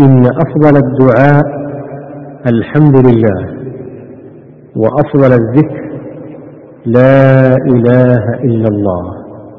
إن أفضل الدعاء الحمد لله وأفضل الذكر لا إله إلا الله.